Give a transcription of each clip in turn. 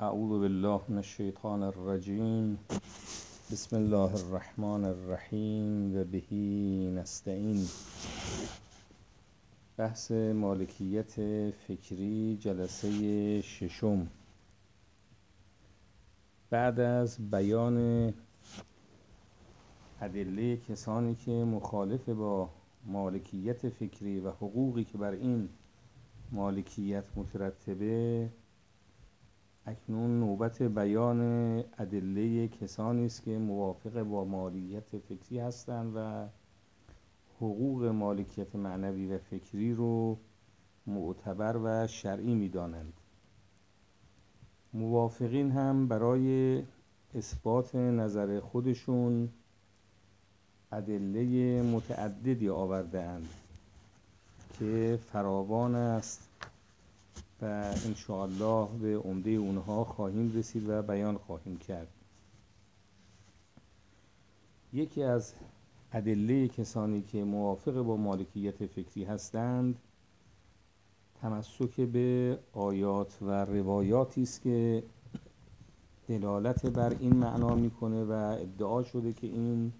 اعوذ بالله من الشیطان الرجیم بسم الله الرحمن الرحیم و بهی نستعین بحث مالکیت فکری جلسه ششم. بعد از بیان ادله کسانی که مخالف با مالکیت فکری و حقوقی که بر این مالکیت مترتبه اکنون نوبت بیان ادله کسانی است که موافق با مالکیت فکری هستند و حقوق مالکیت معنوی و فکری رو معتبر و شرعی می‌دانند. موافقین هم برای اثبات نظر خودشون ادله متعددی آورده اند که فراوان است. و انشاءالله به عمده اونها خواهیم رسید و بیان خواهیم کرد. یکی از ادله کسانی که موافق با مالکیت فکری هستند تمسک به آیات و روایاتی است که دلالت بر این معنا می‌کنه و ادعا شده که این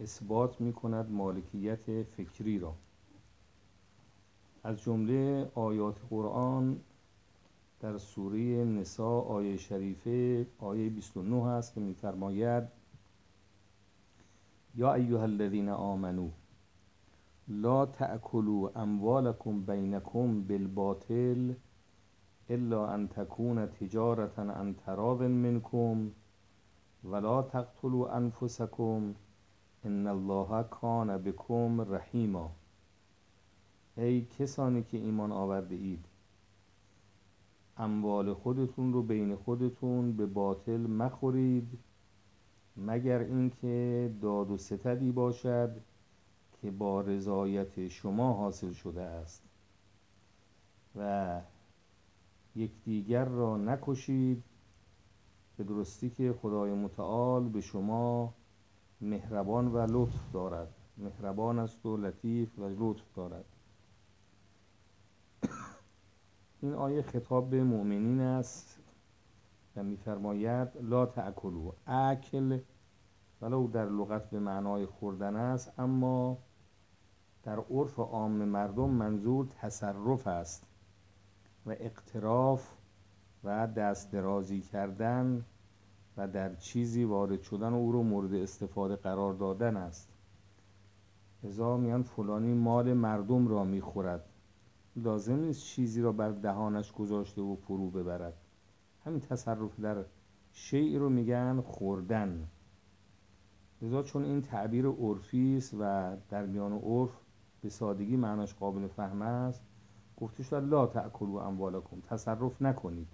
اثبات می‌کند مالکیت فکری را. از جمله آیات قرآن در سوره نسا آیه شریفه آیه 29 هست که میفرماید یا ایها الذین آمنو لا تأکلوا اموالکم بینکم بالباطل الا ان تکون تجارة عن تراض منکم ولا تقتلوا انفسکم ان الله کان بكم رحیما. ای کسانی که ایمان آورده اید اموال خودتون رو بین خودتون به باطل مخورید مگر اینکه داد و ستدی باشد که با رضایت شما حاصل شده است. و یکدیگر را نکشید به درستی که خدای متعال به شما مهربان و لطف دارد. مهربان است و لطیف و لطف دارد. این آیه خطاب به مؤمنین است و میفرماید لا تأکلو اکل ولو در لغت به معنای خوردن است اما در عرف عام مردم منظور تصرف است و اقتراف و دست درازی کردن و در چیزی وارد شدن او رو مورد استفاده قرار دادن است. ازا میان فلانی مال مردم را می‌خورد. لازم نیست چیزی را بر دهانش گذاشته و فرو ببرد. همین تصرف در شیعی رو میگن خوردن. لذا چون این تعبیر عرفی است و در میان عرف به سادگی معناش قابل فهم است گفته شد لا تأکلوا اموالکم تصرف نکنید.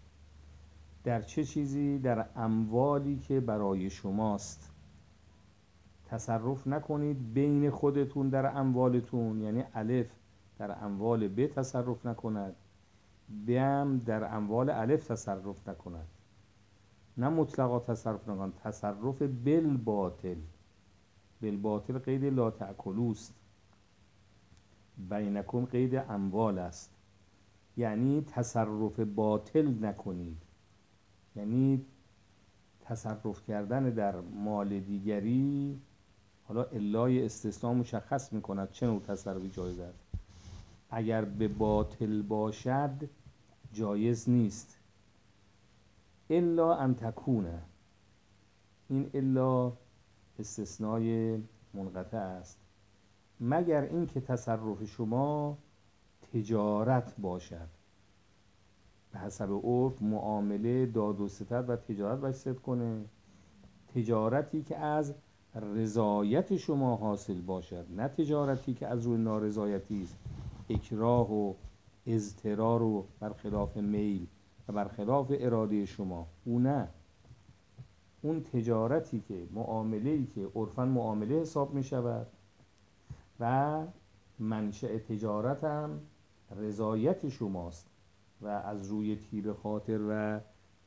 در چه چیزی؟ در اموالی که برای شماست. تصرف نکنید بین خودتون در اموالتون یعنی الف در اموال ب تصرف نکند بم در اموال الف تصرف نکند. نه مطلقا تصرف نکند تصرف بالباطل. بالباطل قید لا تأکلوست بینکم قید اموال است. یعنی تصرف باطل نکنید. یعنی تصرف کردن در مال دیگری حالا الای استثناء مشخص می کند چه نوع تصرفی جایز است. اگر به باطل باشد جایز نیست. الا ان تکونه این الا استثنای منقطع است. مگر اینکه تصرف شما تجارت باشد. به حسب عرف معامله داد و ستد و تجارت باید کنه. تجارتی که از رضایت شما حاصل باشد نه تجارتی که از روی نارضایتی است. اکراه و اضطرار و برخلاف میل و برخلاف اراده شما. او نه. اون تجارتی که معامله ای که عرفا معامله حساب می شود و منشأ تجارت هم رضایت شماست و از روی تیر خاطر و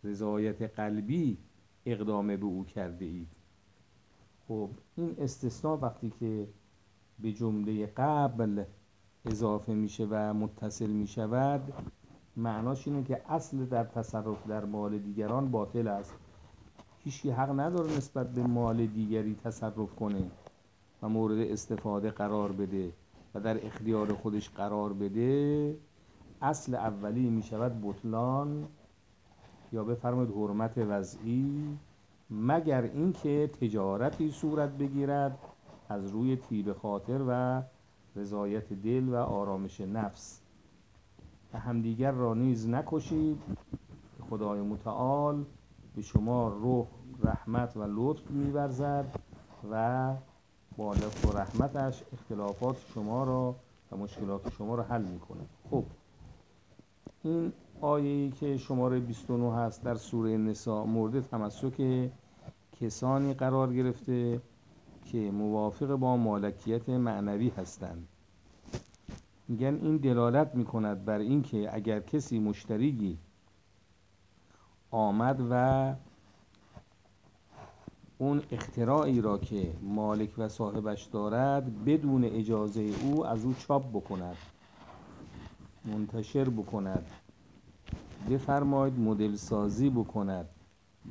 رضایت قلبی اقدام به او کرده اید خب این استثناء وقتی که به جمله قبل اضافه میشه و متصل می شود معناش اینه که اصل در تصرف در مال دیگران باطل است. هیچی حق نداره نسبت به مال دیگری تصرف کنه و مورد استفاده قرار بده و در اختیار خودش قرار بده. اصل اولی می شود بطلان. یا بفرمایید حرمت وضعی. مگر اینکه تجارتی صورت بگیرد از روی تیب خاطر و رضایت دل و آرامش نفس. و همدیگر را نیز نکشید. خدای متعال به شما روح رحمت و لطف میورزد و با لطف و رحمتش اختلافات شما را و مشکلات شما را حل می‌کنه خب این آیه که شماره 29 هست در سوره نساء مورد تمسک کسانی قرار گرفته که موافق با مالکیت معنوی هستند میگن این دلالت می‌کند بر اینکه اگر کسی مشتریگی آمد و اون اختراعی را که مالک و صاحبش دارد بدون اجازه او از او چاپ بکند منتشر بکند بفرماید مدل سازی بکند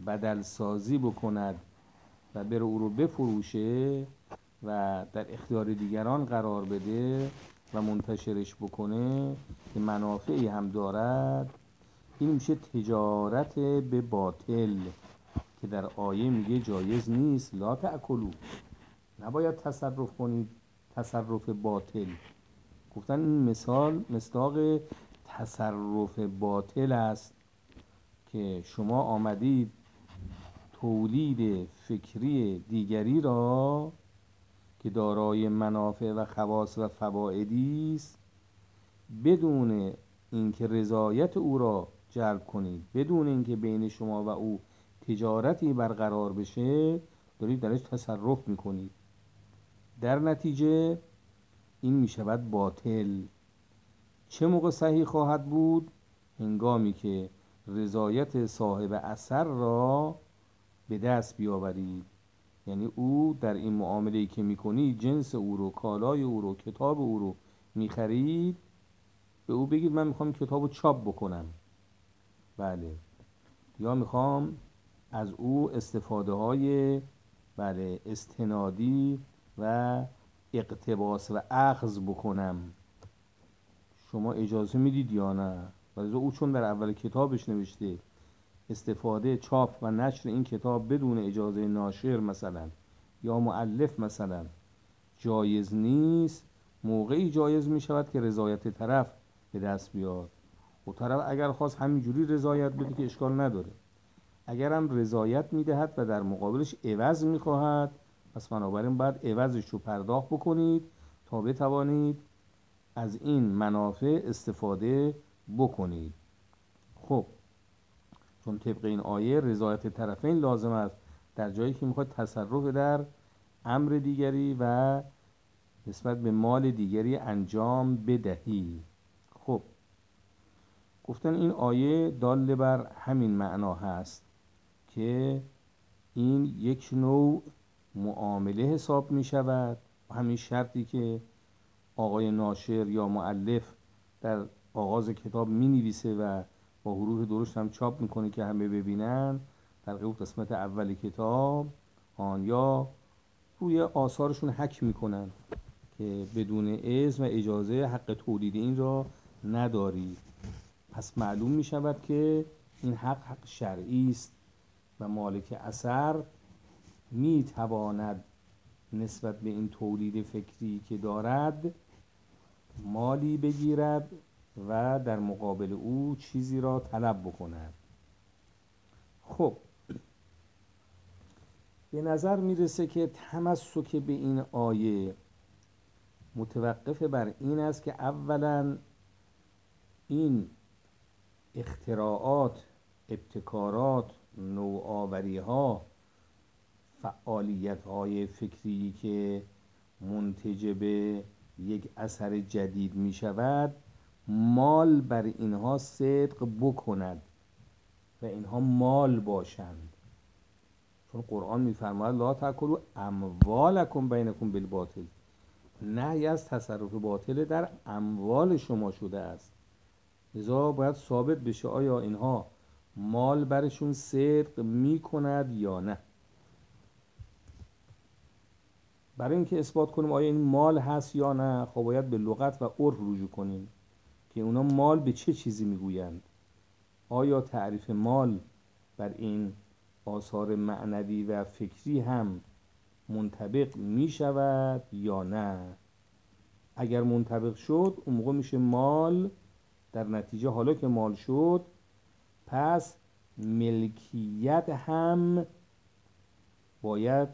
بدل سازی بکند و بره او رو بفروشه و در اختیار دیگران قرار بده و منتشرش بکنه که منافعی هم دارد. این میشه تجارت به باطل که در آیه میگه جایز نیست. لا تأکلو نباید تصرف کنید تصرف باطل. گفتن این مثال مصداق تصرف باطل است که شما آمدید تولید فکری دیگری را که دارای منافع و خواص و فوائدی است بدون اینکه رضایت او را جلب کنید بدون اینکه بین شما و او تجارتی برقرار بشه دارید درش تصرف می‌کنید. در نتیجه این می‌شود باطل. چه موقع صحیح خواهد بود؟ هنگامی که رضایت صاحب اثر را به دست بیاورید یعنی او در این معامله که می‌کنید جنس او رو کالای او رو کتاب او رو می‌خرید به او بگید من می‌خوام کتاب رو چاپ بکنم. بله. یا می‌خوام از او استفاده های بله استنادی و اقتباس و اخذ بکنم. شما اجازه می‌دید یا نه؟ ولی او چون در اول کتابش نوشته. استفاده چاپ و نشر این کتاب بدون اجازه ناشر مثلا یا معلف مثلا جایز نیست موقعی جایز می شود که رضایت طرف به دست بیاد. و طرف اگر خواست همینجوری رضایت بده که اشکال نداره. اگر هم رضایت می‌دهد و در مقابلش عوض می‌خواهد پس بنابراین باید عوضش رو پرداخت بکنید تا بتوانید از این منافع استفاده بکنید. خب چون طبق این آیه رضایت طرفین لازم است در جایی که می‌خواد تصرف در امر دیگری و نسبت به مال دیگری انجام بدهی. خب گفتن این آیه دال بر همین معنا هست که این یک نوع معامله حساب می شود همین شرطی که آقای ناشر یا معلف در آغاز کتاب می نویسه و با حروف درشت هم چاپ می‌کنه که همه ببینن. در قسمت اول کتاب آن یا روی آثارشون حک می‌کنن که بدون اذن و اجازه حق تولید این را نداری. پس معلوم می شود که این حق حق شرعی است و مالک اثر می تواند نسبت به این تولید فکری که دارد مالی بگیرد و در مقابل او چیزی را طلب بکند. خب به نظر می‌رسه که تمسک به این آیه متوقف بر این است که اولا این اختراعات ابتکارات نوآوری ها فعالیت های فکری که منتج به یک اثر جدید می شود مال بر اینها صدق بکند و اینها مال باشند. چون قرآن میفرماید لا تاکلوا اموالکم بینکم بالباطل. نهی از تصرف باطل در اموال شما شده است. لذا باید ثابت بشه آیا اینها مال برشون صدق می‌کند یا نه. برای اینکه اثبات کنیم آیا این مال هست یا نه خب باید به لغت و عرف رجوع کنیم. که اونا مال به چه چیزی می‌گویند؟ آیا تعریف مال بر این آثار معنوی و فکری هم منطبق می شود یا نه؟ اگر منطبق شد اون موقع میشه مال در نتیجه حالا که مال شد پس ملکیت هم باید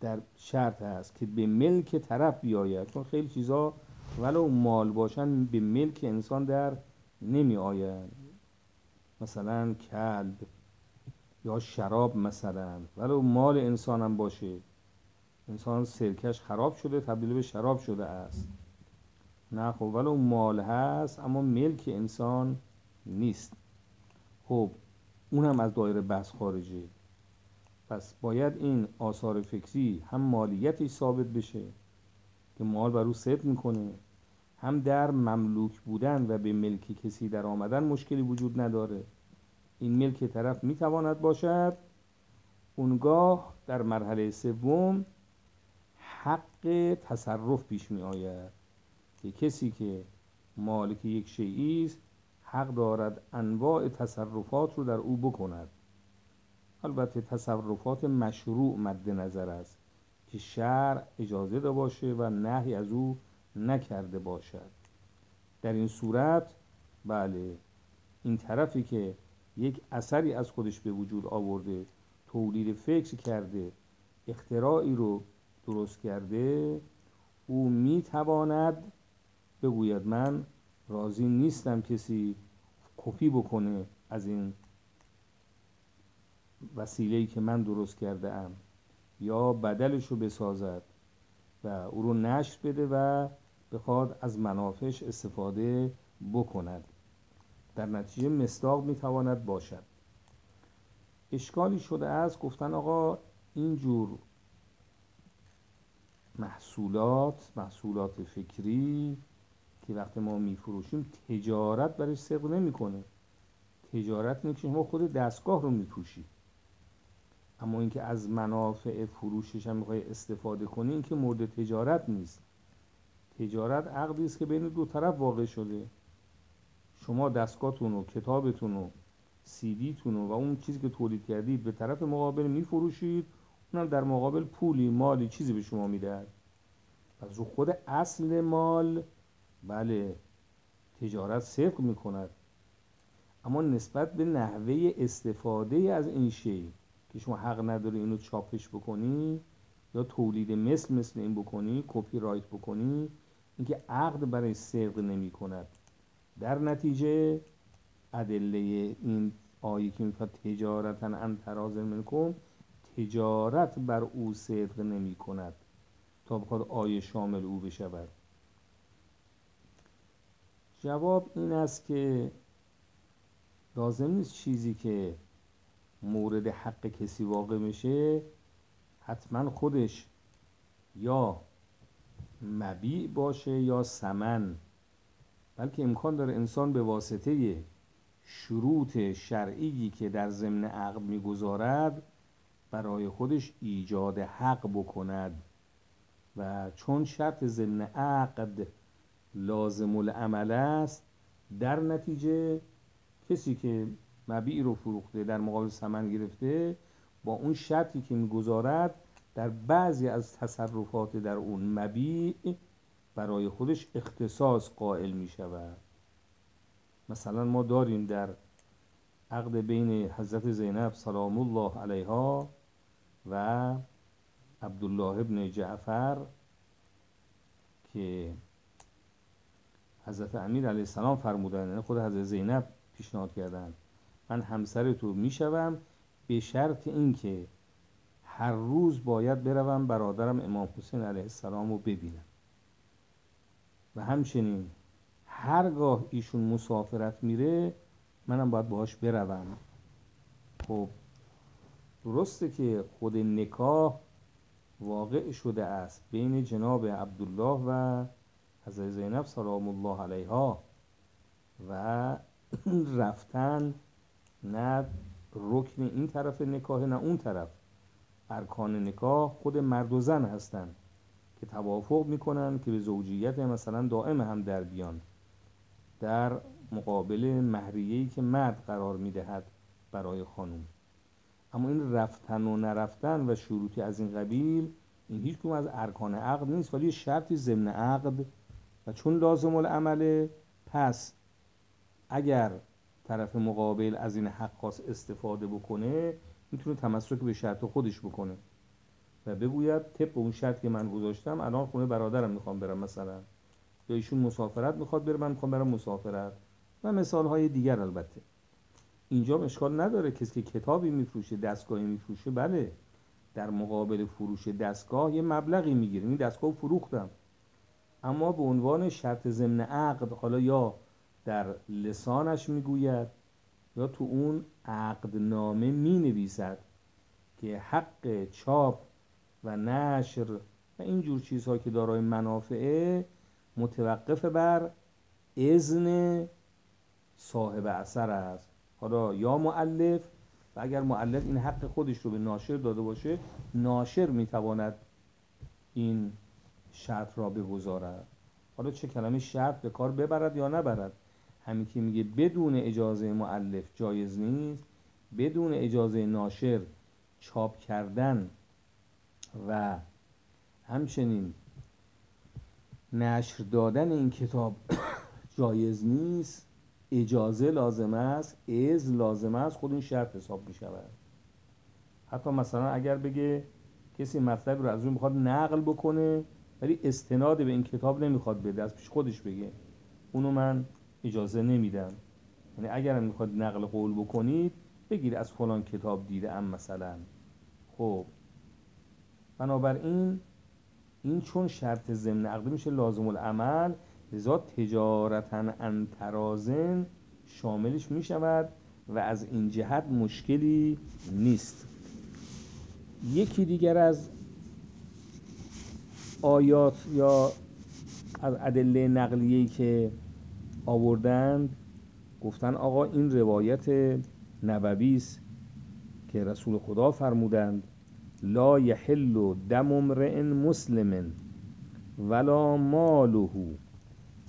در شرط هست که به ملک طرف بیاید. چون خیلی چیزا ولو مال باشن به ملک انسان در نمی آید مثلا کلب یا شراب مثلا. ولو مال انسان هم باشه. انسان سرکش خراب شده تبدیل به شراب شده است. نه خب ولو مال هست اما ملک انسان نیست. خب اونم از دایره بحث خارجه. پس باید این آثار فکری هم مالیتش ثابت بشه. که مال بر او صدق می‌کنه. هم در مملوک بودن و به ملک کسی در آمدن مشکلی وجود نداره. این ملک طرف می‌تواند باشد. اونگاه در مرحله سوم حق تصرف پیش می آید که کسی که مالک یک شیعی است حق دارد انواع تصرفات رو در او بکند. البته تصرفات مشروع مد نظر است. که شرع اجازه ده باشه و نهی از او نکرده باشد. در این صورت بله این طرفی که یک اثری از خودش به وجود آورده تولید فکر کرده اختراعی رو درست کرده او می‌تواند بگوید من راضی نیستم کسی کپی بکنه از این وسیله‌ای که من درست کرده ام یا بدلش رو بسازد و او رو نشر بده و بخواد از منافش استفاده بکند. در نتیجه مصداق می‌تواند باشد. اشکالی شده است گفتن آقا اینجور محصولات محصولات فکری که وقتی ما میفروشیم تجارت برش صدق نمی‌کنه. تجارت اینه که شما خود دستگاه رو میپوشی. اما اینکه از منافع فروشش هم می‌خوای استفاده کنی این که مورد تجارت نیست. تجارت عقدی است که بین دو طرف واقع شده. شما دستگاهتون و کتابتون و سیدیتون و اون چیزی که تولید کردید به طرف مقابل میفروشید اونم در مقابل پولی مالی چیزی به شما می‌دهد. پس رو خود اصل مال بله تجارت صدق می‌کند. اما نسبت به نحوه استفاده از این شی که شما حق نداری اینو چاپش بکنی یا تولید مثل مثل این بکنی کپی رایت بکنی اینکه عقد برای صدق نمی کند در نتیجه ادله این آیه که میفرد تجارتا ان تراز منکم تجارت بر او صدق نمی کند تا بخواد آیه شامل او بشود. جواب این است که لازم نیست چیزی که مورد حق کسی واقع میشه حتما خودش یا مبیع باشه یا سمن. بلکه امکان داره انسان به واسطه شروط شرعی که در ضمن عقد می‌گذارد برای خودش ایجاد حق بکند. و چون شرط ضمن عقد لازم العمل است در نتیجه کسی که مبیع رو فروخته در مقابل سمن گرفته. با اون شرطی که می‌گذارد در بعضی از تصرفات در اون مبیع برای خودش اختصاص قائل می شود مثلا ما داریم در عقد بین حضرت زینب سلام الله علیها و عبدالله ابن جعفر که حضرت امیر علیه السلام فرمودن یعنی خود حضرت زینب پیشنهاد کردن. من همسر تو می‌شوم به شرط اینکه هر روز باید بروم برادرم امام حسین علیه السلام رو ببینم. و همچنین هرگاه ایشون مسافرت میره منم باید باهاش بروم. خب درسته که خود نکاح واقع شده است بین جناب عبدالله و حضرت زینب سلام الله علیها و رفتن نه رکن این طرف نکاه نه اون طرف. ارکان نکاح خود مرد و زن هستند که توافق می‌کنن که به زوجیت مثلا دائم هم در بیان. در مقابل مهریه‌ای که مرد قرار می‌دهد برای خانم. اما این رفتن و نرفتن و شروطی از این قبیل این هیچ از ارکان عقد نیست ولی شرطی ضمن عقد و چون لازم العمله پس اگر طرف مقابل از این حق استفاده بکنه می‌تونه تمسک به شرط خودش بکنه. و بگوید طبق اون شرط که من گذاشتم الان خونه برادرم می‌خوام برم مثلا. یا ایشون مسافرت می‌خواد بره من می‌خوام برم مسافرت. و مثال های دیگر البته. اینجا اشکال نداره کسی که کتابی میفروشه دستگاهی میفروشه. بله در مقابل فروش دستگاه یه مبلغی می‌گیره این دستگاه فروختم. اما به عنوان شرط ضمن عقد حالا یا در لسانش می‌گوید یا تو اون عقدنامه می نویسد که حق چاپ و نشر و اینجور چیزها که دارای منافعه متوقف بر اذن صاحب اثر است. حالا یا معلف و اگر معلف این حق خودش رو به ناشر داده باشه ناشر می‌تواند این شرط را بگذارد. حالا چه کلمه شرط به کار ببرد یا نبرد؟ همین که میگه بدون اجازه معلف جایز نیست بدون اجازه ناشر چاپ کردن و همچنین نشر دادن این کتاب جایز نیست اجازه لازم است از لازم است خود این شرط حساب می شود حتی مثلا اگر بگه کسی مطلب رو از اون می‌خواد نقل بکنه ولی استناد به این کتاب نمی‌خواد بده از پیش خودش بگه. اونو من اجازه نمیدم یعنی اگر می‌خواد نقل قول بکنید بگیر از فلان کتاب دیده ام مثلا. خب. بنابراین این چون شرط ضمن عقد میشه لازم العمل لذا تجارتا انترازن شاملش می‌شود و از این جهت مشکلی نیست. یکی دیگر از آیات یا از ادله نقلیه‌ای که آوردند گفتن آقا این روایت نبوی است که رسول خدا فرمودند لا یحل دم امرئ مسلم ولا ماله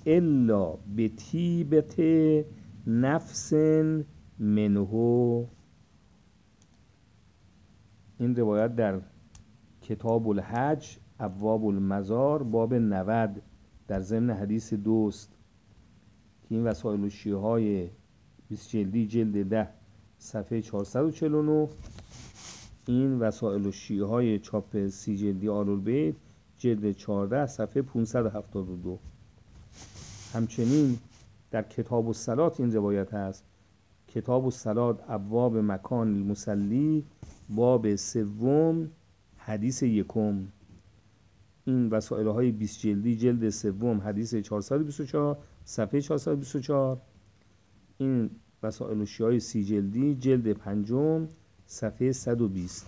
الا بتیبت نفس منه. این روایت در کتاب الحج ابواب المزار باب 90 در ضمن حدیث دوست. که این وسایل و شیعه های 20 جلدی جلد ده صفحه 449 این وسایل و شیعه های چاپ سی جلدی آل بیت جلد 14 صفحه 572 همچنین در کتاب و سلات این روایت هست. کتاب و سلات ابواب مکان المسلی باب سوم حدیث یکم. این وسائل های 20 جلدی جلد سوم حدیث 424 صفحه 424 این وسائل های سی جلدی جلد پنجم صفحه 120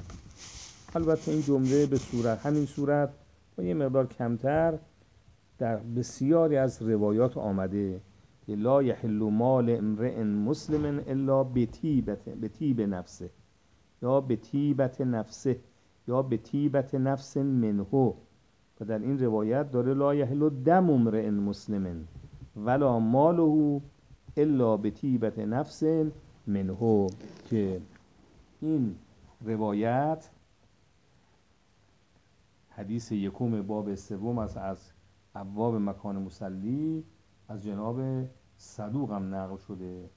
البته این جمله به صورت همین صورت با یه مقدار کمتر در بسیاری از روایات آمده. که لا یحل مال امرئ مسلم الا بتیب نفسه. یا بتیبت نفسه یا بتیبت نفس منه. و در این روایت داره لا یحل دم امرئ مسلم. ولا ماله الا بتیبت نفس منه که این روایت حدیث یکم باب سوم از از ابواب مکان مسلی از جناب صدوق هم نقل شده.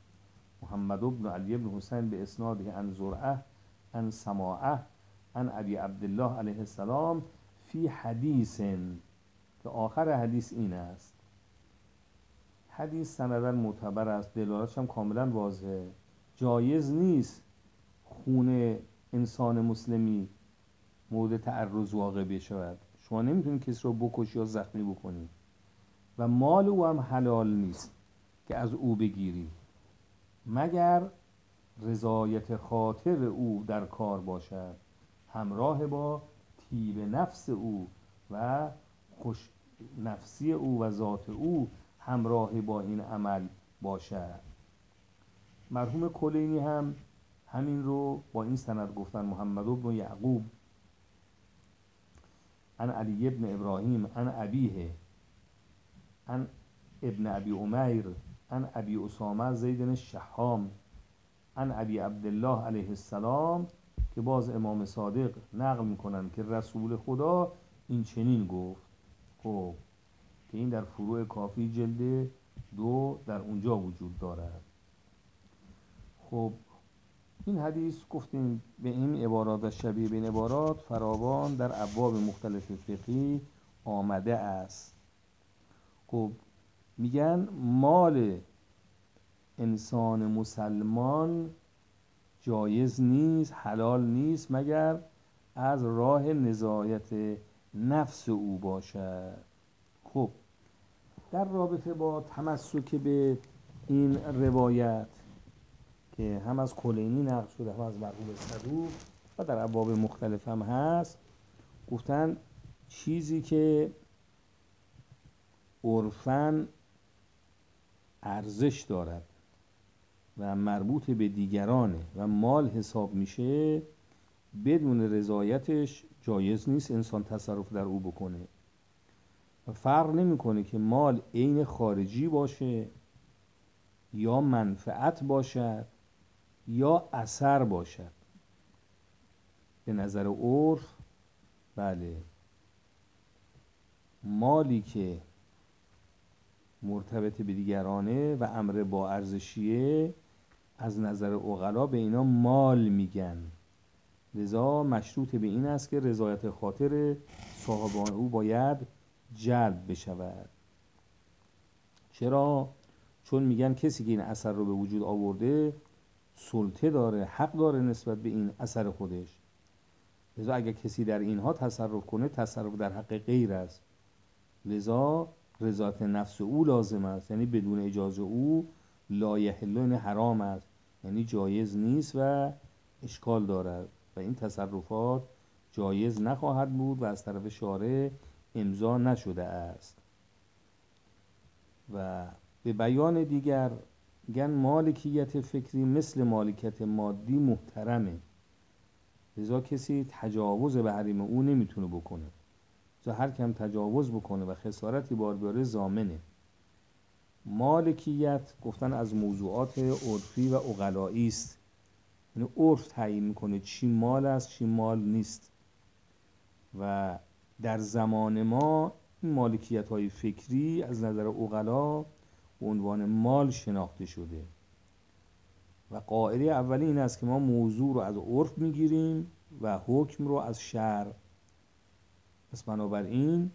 محمد ابن علی ابن حسین به اسناده ان زرعه ان سماعه ان ابی عبدالله علیه السلام فی حدیث. که آخر حدیث این است. حدیث سندن معتبر است. دلالتش هم کاملا واضحه. جایز نیست خون انسان مسلمی مورد تعرض واقع بشود. شما نمی‌تونید کسی رو بکشی یا زخمی بکنی. و مال او هم حلال نیست که از او بگیری مگر رضایت خاطر او در کار باشد. همراه با تیب نفس او و خوش نفسی او و ذات او همراه با این عمل باشد. مرحوم کلینی هم همین رو با این سند گفتن محمد بن یعقوب. ان علی ابن ابراهیم ان ابیه ان ابن ابی عمیر ان ابی اسامه زید شحام ان ابی عبدالله علیه السلام که باز امام صادق نقل می‌کنن که رسول خدا این چنین گفت. خب که این در فروع کافی جلد دو در اونجا وجود دارد. خب این حدیث گفتیم به این عبارات و شبیه به این عبارات فراوان در ابواب مختلف فقهی آمده است. خب میگن مال انسان مسلمان جایز نیست حلال نیست مگر از راه نزایت نفس او باشد. خب در رابطه با تمسک به این روایت که هم از کلینی نقل شده هم از مرحوم صدوق و در ابواب مختلف هم هست گفتن چیزی که عرفن ارزش دارد و مربوط به دیگرانه و مال حساب میشه بدون رضایتش جایز نیست انسان تصرف در او بکنه. و فرق نمی‌کنه که مال عین خارجی باشه یا منفعت باشد یا اثر باشد. به نظر عرف بله. مالی که مرتبط به دیگرانه و امر با ارزشیه از نظر اغلا به اینا مال میگن. لذا مشروط به این است که رضایت خاطر صاحبان او باید جلب بشود. چرا؟ چون میگن کسی که این اثر رو به وجود آورده سلطه داره حق داره نسبت به این اثر خودش. لذا اگر کسی در اینها تصرف کنه تصرف در حق غیر است. لذا رضایت نفس او لازم است. یعنی بدون اجازه او لا یحل یعنی حرام است. یعنی جایز نیست و اشکال دارد. و این تصرفات جایز نخواهد بود و از طرف شارع امضا نشده است. و به بیان دیگر گن مالکیت فکری مثل مالکیت مادی محترمه. لذا کسی تجاوز به حریم او نمی‌تونه بکنه. لذا هر کم تجاوز بکنه و خسارتی بار بیاره زامنه. مالکیت گفتن از موضوعات عرفی و اقلایی است. یعنی عرف تعیین می‌کنه چی مال است چی مال نیست. و در زمان ما این مالکیت های فکری از نظر اقلا به عنوان مال شناخته شده. و قاعده اولی این است که ما موضوع رو از عرف می‌گیریم و حکم رو از شر پس بنابراین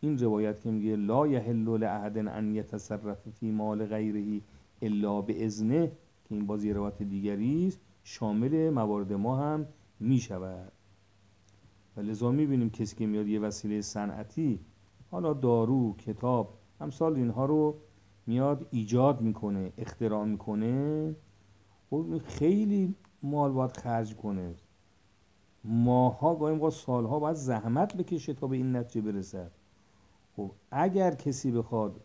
این روایت که میگه لا یحل لعهد ان یتصرف فی مال غیره الا به ازنه که این بازی روایت دیگری است شامل موارد ما هم می‌شود. و لذا می‌بینیم کسی که میاد یه وسیله صنعتی حالا دارو کتاب همسال اینها رو میاد ایجاد می‌کنه اختراع می‌کنه. خب خیلی مال باید خرج کنه. ماها گاهی با سالها باید زحمت بکشه تا به این نتیجه برسد. خب اگر کسی بخواد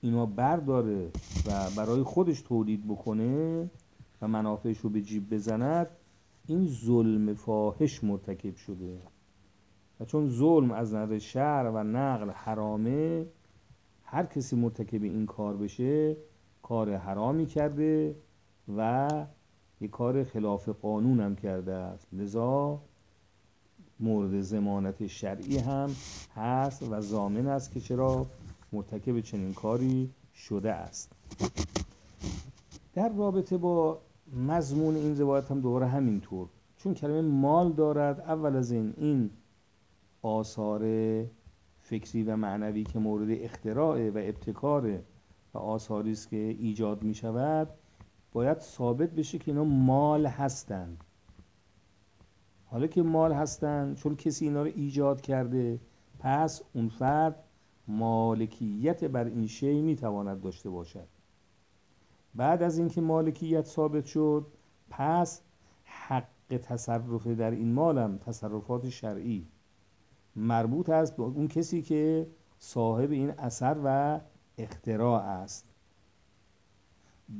اینا برداره و برای خودش تولید بکنه و منافعش رو به جیب بزند این ظلم فاحش مرتکب شده. و چون ظلم از نظر شهر و نقل حرامه هر کسی مرتکب این کار بشه کار حرامی کرده و یک کار خلاف قانون هم کرده است. لذا مورد زمانت شرعی هم هست و زامن است که چرا مرتکب چنین کاری شده است. در رابطه با مضمون این روایت هم دوباره همینطور. چون کلمه مال دارد اول از این این آثار فکری و معنوی که مورد اختراع و ابتکار و آثاری است که ایجاد می شود باید ثابت بشه که اینا مال هستند حالا که مال هستند چون کسی اینا رو ایجاد کرده پس اون فرد مالکیت بر این شی می تواند داشته باشد. بعد از اینکه مالکیت ثابت شد پس حق تصرف در این مالم تصرفات شرعی. مربوط است به اون کسی که صاحب این اثر و اختراع است.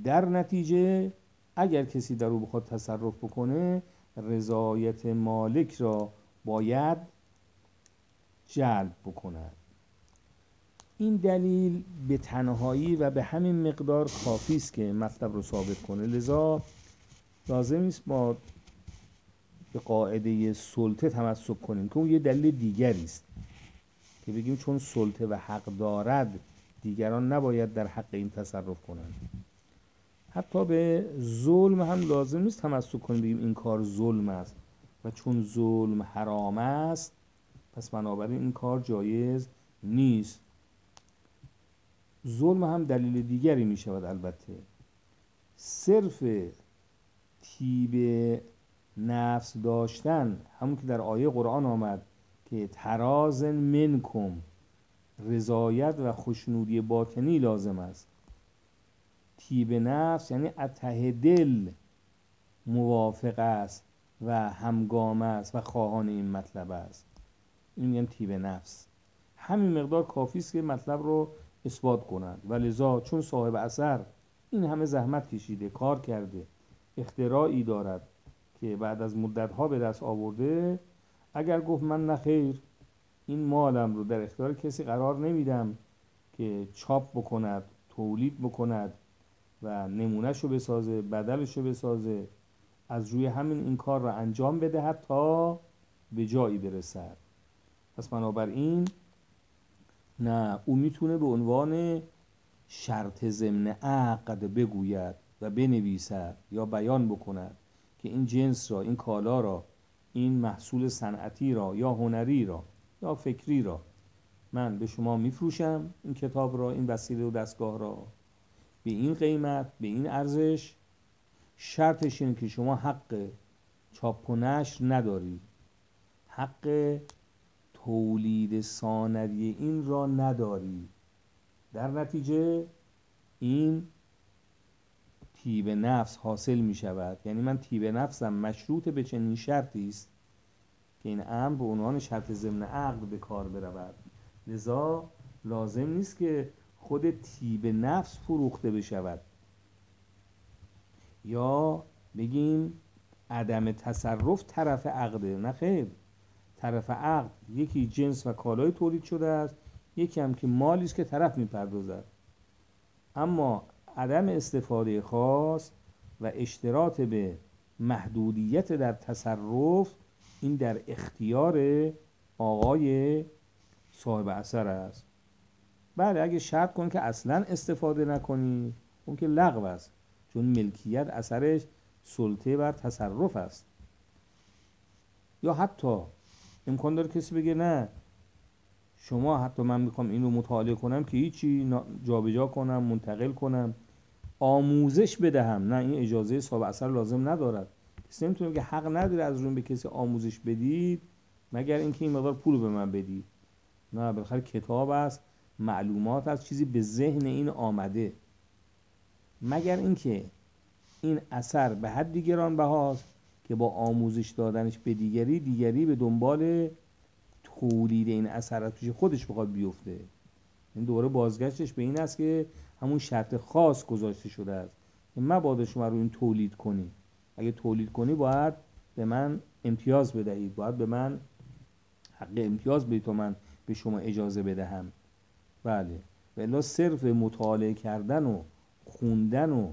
در نتیجه اگر کسی در او بخواد تصرف بکنه رضایت مالک را باید جلب بکند. این دلیل به تنهایی و به همین مقدار کافی است که مطلب رو ثابت کنه. لذا لازم نیست ما به قاعده سلطه تمسک کنیم که اون یه دلیل دیگری است که بگیم چون سلطه و حق دارد دیگران نباید در حق این تصرف کنند. حتی به ظلم هم لازم نیست تمسک کنیم بگیم این کار ظلم است و چون ظلم حرام است پس بنابراین این کار جایز نیست. ظلم هم دلیل دیگری می شود البته. صرف تیب نفس داشتن همون که در آیه قرآن آمد که تراز منکم رضایت و خوشنودی باطنی لازم است. تیب نفس یعنی اته دل موافق است و همگام است و خواهان این مطلب است. این میگن تیب نفس. همین مقدار کافی است که مطلب رو اثبات کنند. و لذا چون صاحب اثر این همه زحمت کشیده کار کرده اختراعی دارد که بعد از مدت ها به دست آورده اگر گفت من نخیر این مالم رو در اختیار کسی قرار نمیدم که چاپ بکند تولید بکند و نمونهش رو بسازه بدلش رو بسازه از روی همین این کار را انجام بدهد تا به جایی برسد. پس بنابراین نه او می‌تونه به عنوان شرط ضمن عقد بگوید و بنویسد یا بیان بکند. که این جنس را این کالا را این محصول صنعتی را یا هنری را یا فکری را من به شما میفروشم این کتاب را این وسیله و دستگاه را. به این قیمت به این ارزش شرطش اینه که شما حق چاپ و نشر ندارید حق تولید ثانوی این را ندارید در نتیجه این تیب نفس حاصل می شود. یعنی من تیب نفسم مشروط به چنین شرطی است که این امر به عنوان شرط ضمن عقد به کار برود. لذا لازم نیست که خود تیب نفس فروخته بشود. یا بگیم عدم تصرف طرف عقده نه خیر. طرف عقد یکی جنس و کالای تولید شده است یکی هم که مالی است که طرف می‌پردازد. اما عدم استفاده خاص و اشتراط به محدودیت در تصرف این در اختیار آقای صاحب اثر است. بله اگه شرط کن که اصلا استفاده نکنی اون که لغو است چون ملکیت اثرش سلطه بر تصرف است. یا حتی امکان داره کسی بگه نه شما حتی من می‌خوام این رو مطالعه کنم که هیچی جابجا کنم منتقل کنم. آموزش بدهم. نه این اجازه صاحب اثر لازم ندارد. کسی نمی‌تونه که حق نداره از روی به کسی آموزش بدید مگر اینکه این مقدار پول به من بدید. نه بالاخره کتاب است معلومات از چیزی به ذهن این آمده. مگر اینکه این اثر به حدی گرانبهاست که با آموزش دادنش به دیگری دیگری به دنبال تولید این اثرات پیش خودش بخواد بیفته. این دوره بازگشتش به این است که همون شرط خاص گذاشته شده است که مبادا شما رو این تولید کنی اگه تولید کنی باید به من امتیاز بدهید. باید به من حق امتیاز بدید تا من به شما اجازه بدهم. بله. ولی صرف مطالعه کردن و خوندن و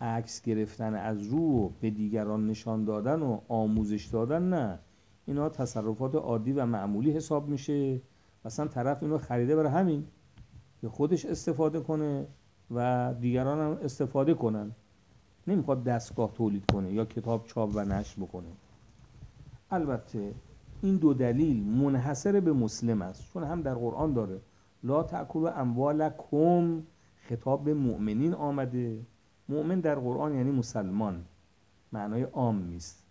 عکس گرفتن از رو و به دیگران نشان دادن و آموزش دادن نه. اینا تصرفات عادی و معمولی حساب میشه. مثلا طرف اینو خریده برای همین. که خودش استفاده کنه و دیگران هم استفاده کنن. نمی‌خواد دستگاه تولید کنه یا کتاب چاپ و نشر بکنه. البته این دو دلیل منحصر به مسلم است چون هم در قرآن داره. لا تأکلوا اموالکم خطاب به مؤمنین آمده. مؤمن در قرآن یعنی مسلمان معنای عام نیست.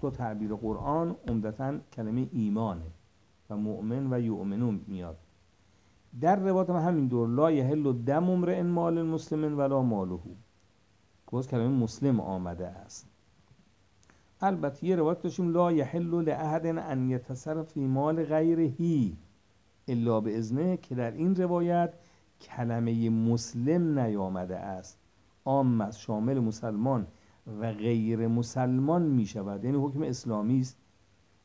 تو تعبیر قرآن عمدتا کلمه ایمانه و مؤمن و یؤمنون میاد. در روایت هم همین دور لا یحل دم امرئ مال المسلم ولا ماله. گفت کلمه مسلم آمده است. البته یه روایت داشتیم لا یحل لاحد ان یتصرف فی مال غیره الا به که در این روایت کلمه مسلم نیامده است. عام است شامل مسلمان و غیر مسلمان می شود یعنی حکم اسلامی است.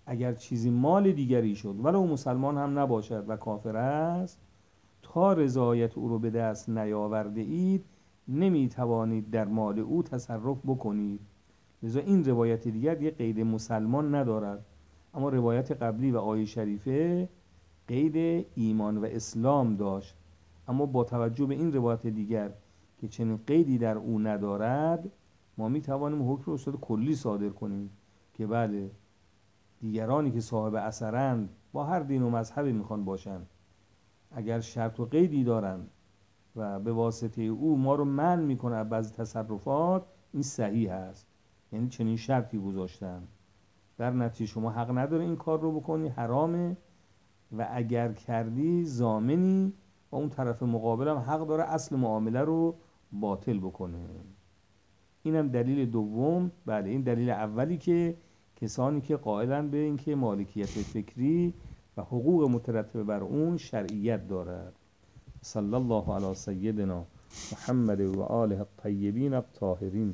اگر چیزی مال دیگری شد ولو مسلمان هم نباشد و کافر است تا رضایت او رو به دست نیاورده اید نمی توانید در مال او تصرف بکنید. لذا این روایت دیگر یه قید مسلمان ندارد. اما روایت قبلی و آیه شریفه قید ایمان و اسلام داشت. اما با توجه به این روایت دیگر که چنین قیدی در او ندارد ما می توانیم حکم استاد کلی صادر کنیم که بله دیگرانی که صاحب اثرند با هر دین و مذهبی می‌خوان باشند اگر شرط و قیدی دارند و به واسطه او ما رو من می‌کنه از بعضی تصرفات این صحیح هست یعنی چنین شرطی گذاشتن. در نتیجه شما حق نداره این کار رو بکنی حرامه. و اگر کردی زامنی و اون طرف مقابلم حق داره اصل معامله رو باطل بکنه. اینم دلیل دوم. بله این دلیل اولی که کسانی که قائلن به اینکه مالکیت فکری حقوق مترتب بر اون شرعیت دارد. صلی الله علی سیدنا محمد و آله الطیبین الطاهرین.